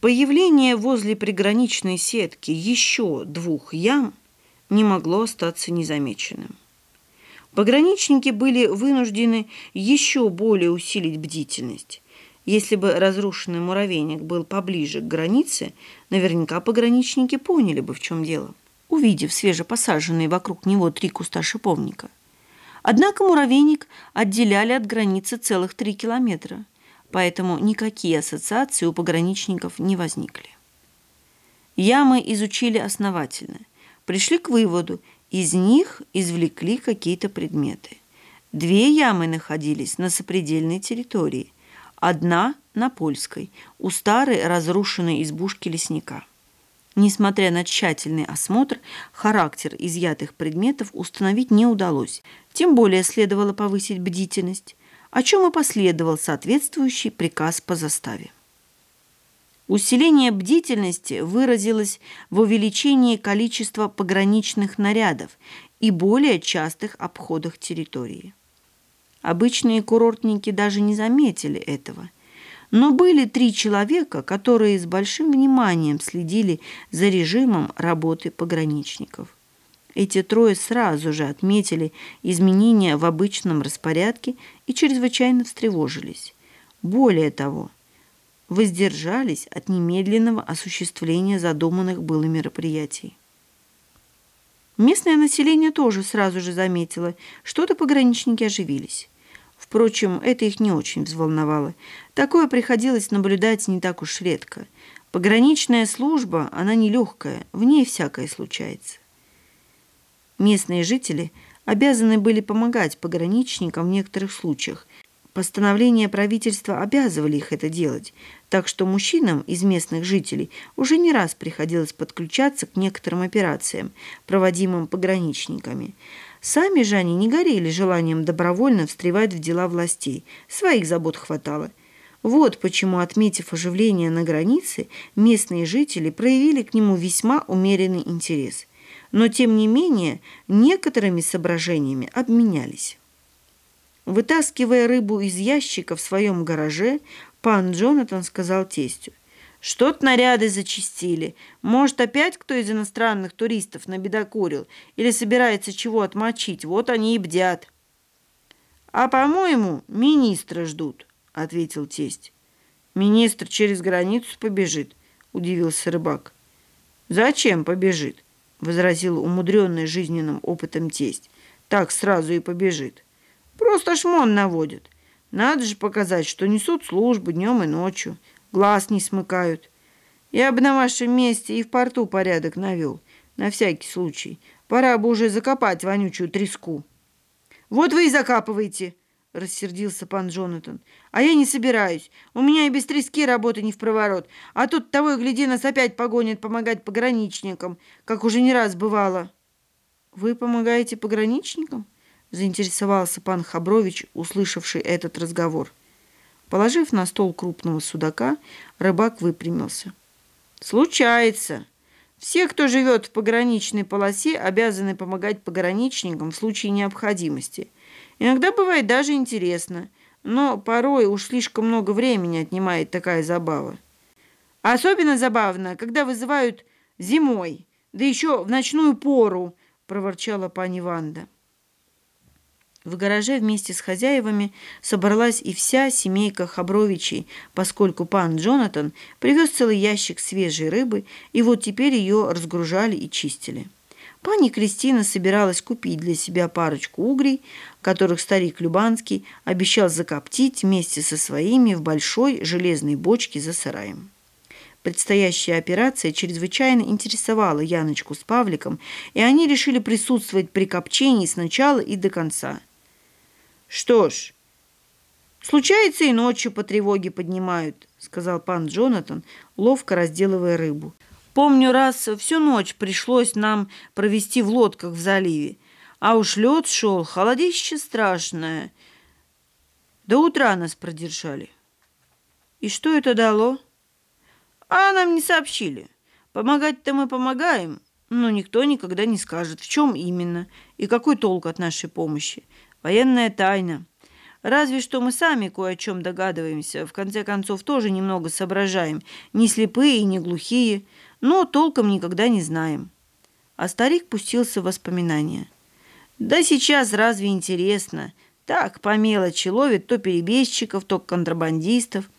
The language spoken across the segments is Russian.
Появление возле приграничной сетки еще двух ям не могло остаться незамеченным. Пограничники были вынуждены еще более усилить бдительность. Если бы разрушенный муравейник был поближе к границе, наверняка пограничники поняли бы, в чем дело, увидев свежепосаженные вокруг него три куста шиповника. Однако муравейник отделяли от границы целых три километра, поэтому никакие ассоциации у пограничников не возникли. Ямы изучили основательно, пришли к выводу, из них извлекли какие-то предметы. Две ямы находились на сопредельной территории, одна на польской, у старой разрушенной избушки лесника. Несмотря на тщательный осмотр, характер изъятых предметов установить не удалось, тем более следовало повысить бдительность, о чем и последовал соответствующий приказ по заставе. Усиление бдительности выразилось в увеличении количества пограничных нарядов и более частых обходах территории. Обычные курортники даже не заметили этого. Но были три человека, которые с большим вниманием следили за режимом работы пограничников. Эти трое сразу же отметили изменения в обычном распорядке и чрезвычайно встревожились. Более того, воздержались от немедленного осуществления задуманных было мероприятий. Местное население тоже сразу же заметило, что-то пограничники оживились. Впрочем, это их не очень взволновало. Такое приходилось наблюдать не так уж редко. Пограничная служба, она нелегкая, в ней всякое случается. Местные жители обязаны были помогать пограничникам в некоторых случаях, Постановления правительства обязывали их это делать, так что мужчинам из местных жителей уже не раз приходилось подключаться к некоторым операциям, проводимым пограничниками. Сами же они не горели желанием добровольно встревать в дела властей, своих забот хватало. Вот почему, отметив оживление на границе, местные жители проявили к нему весьма умеренный интерес. Но, тем не менее, некоторыми соображениями обменялись. Вытаскивая рыбу из ящика в своем гараже, пан Джонатан сказал тестю. «Что-то наряды зачистили. Может, опять кто из иностранных туристов набедокурил или собирается чего отмочить? Вот они и бдят». «А, по-моему, министра ждут», — ответил тесть. «Министр через границу побежит», — удивился рыбак. «Зачем побежит?» — возразил умудренный жизненным опытом тесть. «Так сразу и побежит». Просто шмон наводят. Надо же показать, что несут службу днем и ночью. Глаз не смыкают. Я бы на вашем месте и в порту порядок навел. На всякий случай. Пора бы уже закопать вонючую треску. Вот вы и закапываете, рассердился пан Джонатан. А я не собираюсь. У меня и без трески работы не в проворот. А тут того и гляди, нас опять погонят помогать пограничникам, как уже не раз бывало. Вы помогаете пограничникам? заинтересовался пан Хабрович, услышавший этот разговор. Положив на стол крупного судака, рыбак выпрямился. «Случается. Все, кто живет в пограничной полосе, обязаны помогать пограничникам в случае необходимости. Иногда бывает даже интересно, но порой уж слишком много времени отнимает такая забава. Особенно забавно, когда вызывают зимой, да еще в ночную пору», – проворчала пани Ванда. В гараже вместе с хозяевами собралась и вся семейка Хабровичей, поскольку пан Джонатан привез целый ящик свежей рыбы, и вот теперь ее разгружали и чистили. Пани Кристина собиралась купить для себя парочку угрей, которых старик Любанский обещал закоптить вместе со своими в большой железной бочке за сараем. Предстоящая операция чрезвычайно интересовала Яночку с Павликом, и они решили присутствовать при копчении сначала и до конца – «Что ж, случается и ночью по тревоге поднимают», сказал пан Джонатан, ловко разделывая рыбу. «Помню, раз всю ночь пришлось нам провести в лодках в заливе, а уж лед шел, холодище страшное. До утра нас продержали». «И что это дало?» «А нам не сообщили. Помогать-то мы помогаем, но никто никогда не скажет, в чем именно и какой толк от нашей помощи. Военная тайна. Разве что мы сами кое о чем догадываемся, в конце концов тоже немного соображаем, не слепые и не глухие, но толком никогда не знаем. А старик пустился в воспоминания. Да сейчас разве интересно? Так, по мелочи ловит то перебежчиков, то контрабандистов.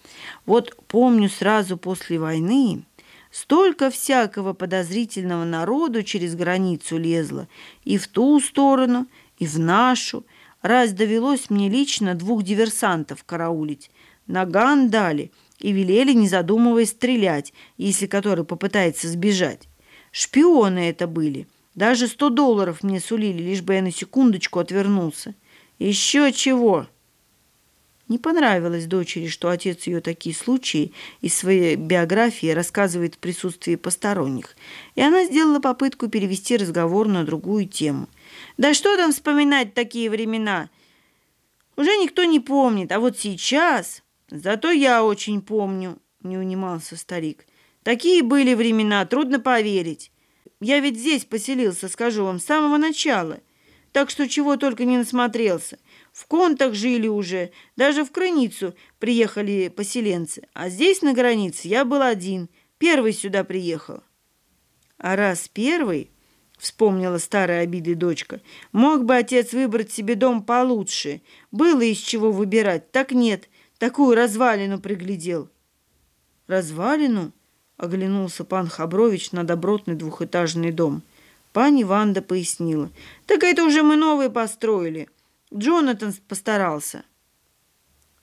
Вот помню сразу после войны столько всякого подозрительного народу через границу лезло и в ту сторону, и в нашу. Раз довелось мне лично двух диверсантов караулить. Наган дали и велели, не задумываясь, стрелять, если который попытается сбежать. Шпионы это были. Даже сто долларов мне сулили, лишь бы я на секундочку отвернулся. Еще чего? Не понравилось дочери, что отец ее такие случаи из своей биографии рассказывает в присутствии посторонних, и она сделала попытку перевести разговор на другую тему – да что там вспоминать такие времена? Уже никто не помнит, а вот сейчас... Зато я очень помню, не унимался старик. Такие были времена, трудно поверить. Я ведь здесь поселился, скажу вам, с самого начала. Так что чего только не насмотрелся. В контах жили уже, даже в Крыницу приехали поселенцы. А здесь, на границе, я был один, первый сюда приехал. А раз первый, вспомнила старая обиды дочка. Мог бы отец выбрать себе дом получше. Было из чего выбирать. Так нет, такую развалину приглядел. Развалину? Оглянулся пан Хабрович на добротный двухэтажный дом. Пани Ванда пояснила. Так это уже мы новые построили. Джонатан постарался.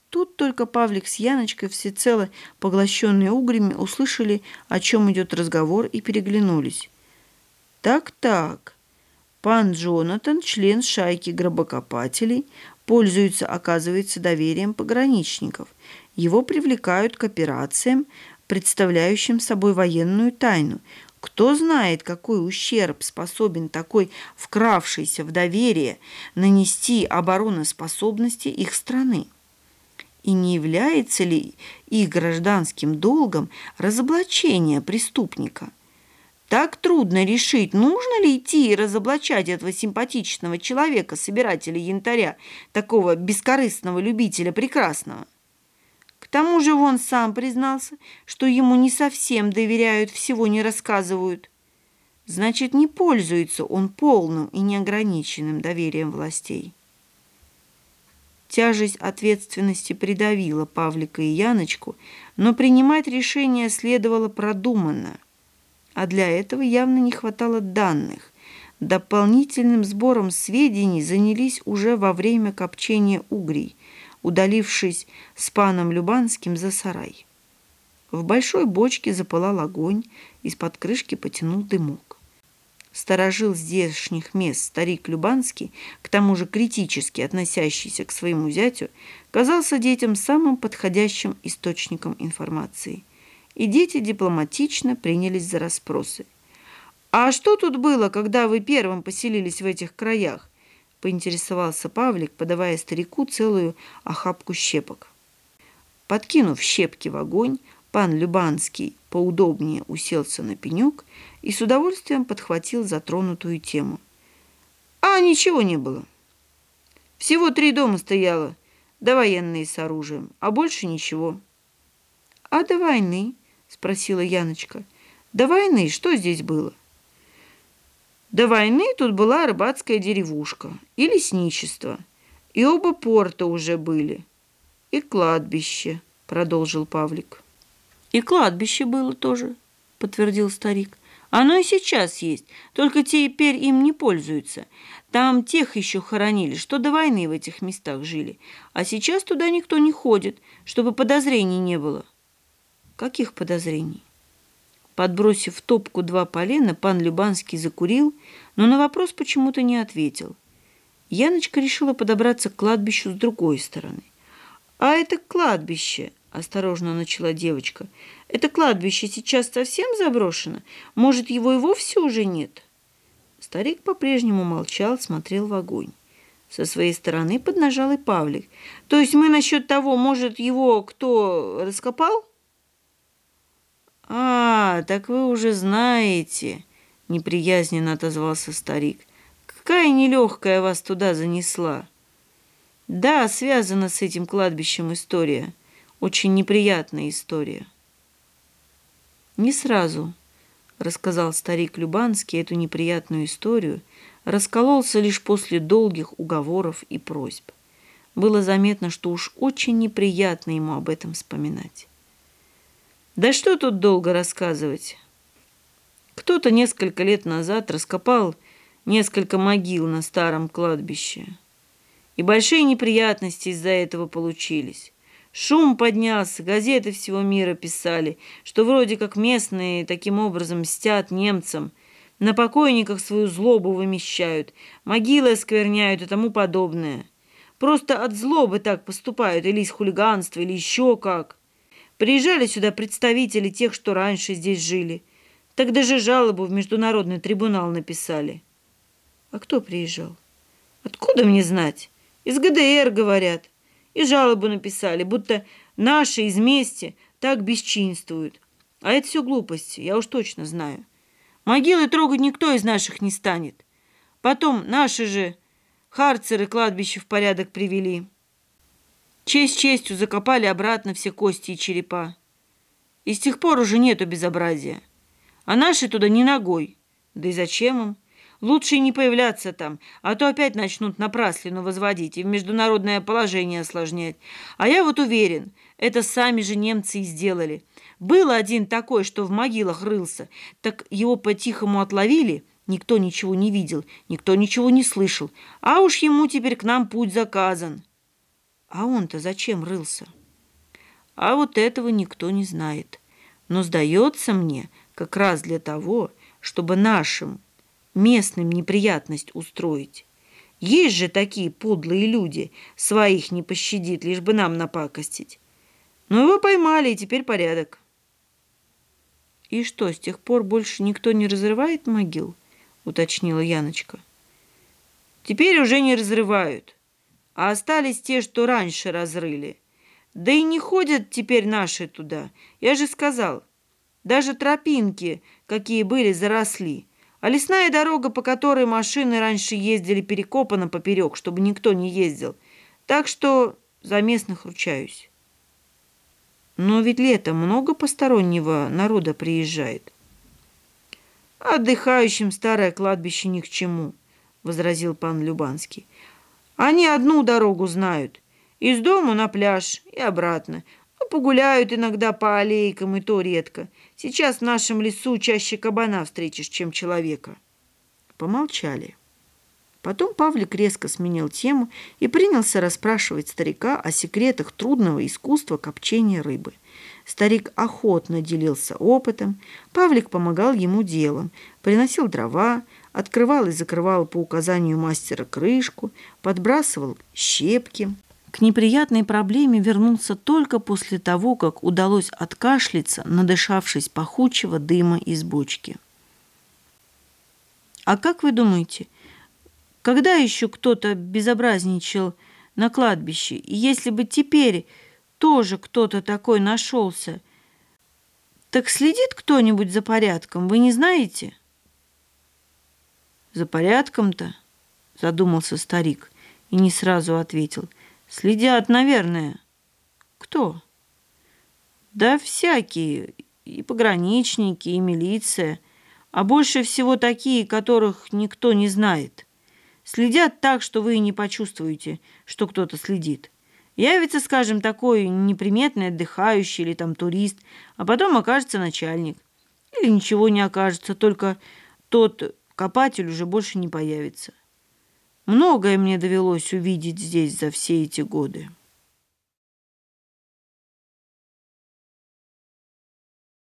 Тут только Павлик с Яночкой, всецело поглощенные угрями, услышали, о чем идет разговор, и переглянулись. Так-так. Пан Джонатан, член шайки гробокопателей, пользуется, оказывается, доверием пограничников. Его привлекают к операциям, представляющим собой военную тайну. Кто знает, какой ущерб способен такой вкравшийся в доверие нанести обороноспособности их страны? И не является ли их гражданским долгом разоблачение преступника – так трудно решить, нужно ли идти и разоблачать этого симпатичного человека, собирателя янтаря, такого бескорыстного любителя прекрасного. К тому же он сам признался, что ему не совсем доверяют, всего не рассказывают. Значит, не пользуется он полным и неограниченным доверием властей. Тяжесть ответственности придавила Павлика и Яночку, но принимать решение следовало продуманно – а для этого явно не хватало данных. Дополнительным сбором сведений занялись уже во время копчения угрей, удалившись с паном Любанским за сарай. В большой бочке запылал огонь, из-под крышки потянул дымок. Сторожил здешних мест старик Любанский, к тому же критически относящийся к своему зятю, казался детям самым подходящим источником информации и дети дипломатично принялись за расспросы. «А что тут было, когда вы первым поселились в этих краях?» – поинтересовался Павлик, подавая старику целую охапку щепок. Подкинув щепки в огонь, пан Любанский поудобнее уселся на пенек и с удовольствием подхватил затронутую тему. «А ничего не было. Всего три дома стояло, да военные с оружием, а больше ничего». «А до войны?» Спросила Яночка. До войны что здесь было? До войны тут была рыбацкая деревушка и лесничество. И оба порта уже были. И кладбище, продолжил Павлик. И кладбище было тоже, подтвердил старик. Оно и сейчас есть, только теперь им не пользуются. Там тех еще хоронили, что до войны в этих местах жили. А сейчас туда никто не ходит, чтобы подозрений не было. Каких подозрений? Подбросив в топку два полена, пан Любанский закурил, но на вопрос почему-то не ответил. Яночка решила подобраться к кладбищу с другой стороны. «А это кладбище», — осторожно начала девочка. «Это кладбище сейчас совсем заброшено? Может, его и вовсе уже нет?» Старик по-прежнему молчал, смотрел в огонь. Со своей стороны поднажал и Павлик. «То есть мы насчет того, может, его кто раскопал?» «А, так вы уже знаете», — неприязненно отозвался старик. «Какая нелегкая вас туда занесла?» Да, связана с этим кладбищем история. Очень неприятная история. Не сразу, рассказал старик Любанский эту неприятную историю, раскололся лишь после долгих уговоров и просьб. Было заметно, что уж очень неприятно ему об этом вспоминать. Да что тут долго рассказывать? Кто-то несколько лет назад раскопал несколько могил на старом кладбище. И большие неприятности из-за этого получились. Шум поднялся, газеты всего мира писали, что вроде как местные таким образом мстят немцам, на покойниках свою злобу вымещают, могилы оскверняют и тому подобное. Просто от злобы так поступают, или из хулиганства, или еще как. Приезжали сюда представители тех, что раньше здесь жили. Так даже жалобу в международный трибунал написали. А кто приезжал? Откуда мне знать? Из ГДР, говорят. И жалобу написали, будто наши из мести так бесчинствуют. А это все глупости, я уж точно знаю. Могилы трогать никто из наших не станет. Потом наши же Харцеры кладбище в порядок привели. Честь честью закопали обратно все кости и черепа. И с тех пор уже нету безобразия. А наши туда не ногой. Да и зачем им? Лучше и не появляться там, а то опять начнут напраслину возводить и в международное положение осложнять. А я вот уверен, это сами же немцы и сделали. Был один такой, что в могилах рылся, так его по-тихому отловили – Никто ничего не видел, никто ничего не слышал. А уж ему теперь к нам путь заказан. А он-то зачем рылся? А вот этого никто не знает. Но сдается мне как раз для того, чтобы нашим местным неприятность устроить. Есть же такие подлые люди, своих не пощадит, лишь бы нам напакостить. Но его поймали, и теперь порядок. И что, с тех пор больше никто не разрывает могил? уточнила Яночка. Теперь уже не разрывают, а остались те, что раньше разрыли. Да и не ходят теперь наши туда. Я же сказал, даже тропинки, какие были, заросли. А лесная дорога, по которой машины раньше ездили, перекопана поперек, чтобы никто не ездил. Так что за местных ручаюсь. Но ведь летом много постороннего народа приезжает. «Отдыхающим старое кладбище ни к чему», — возразил пан Любанский. «Они одну дорогу знают. Из дому на пляж и обратно. Ну, погуляют иногда по аллейкам, и то редко. Сейчас в нашем лесу чаще кабана встретишь, чем человека». Помолчали. Потом Павлик резко сменил тему и принялся расспрашивать старика о секретах трудного искусства копчения рыбы — Старик охотно делился опытом, Павлик помогал ему делом, приносил дрова, открывал и закрывал по указанию мастера крышку, подбрасывал щепки. К неприятной проблеме вернулся только после того, как удалось откашляться, надышавшись пахучего дыма из бочки. «А как вы думаете, когда еще кто-то безобразничал на кладбище? И если бы теперь тоже кто-то такой нашелся. Так следит кто-нибудь за порядком, вы не знаете? За порядком-то? Задумался старик и не сразу ответил. Следят, наверное. Кто? Да всякие, и пограничники, и милиция, а больше всего такие, которых никто не знает. Следят так, что вы и не почувствуете, что кто-то следит. Явится, скажем, такой неприметный отдыхающий или там турист, а потом окажется начальник. Или ничего не окажется, только тот копатель уже больше не появится. Многое мне довелось увидеть здесь за все эти годы.